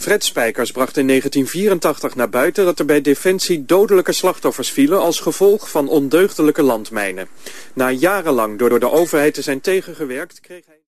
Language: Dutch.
Fred Spijkers bracht in 1984 naar buiten dat er bij Defensie dodelijke slachtoffers vielen als gevolg van ondeugdelijke landmijnen. Na jarenlang door de overheid te zijn tegengewerkt kreeg hij...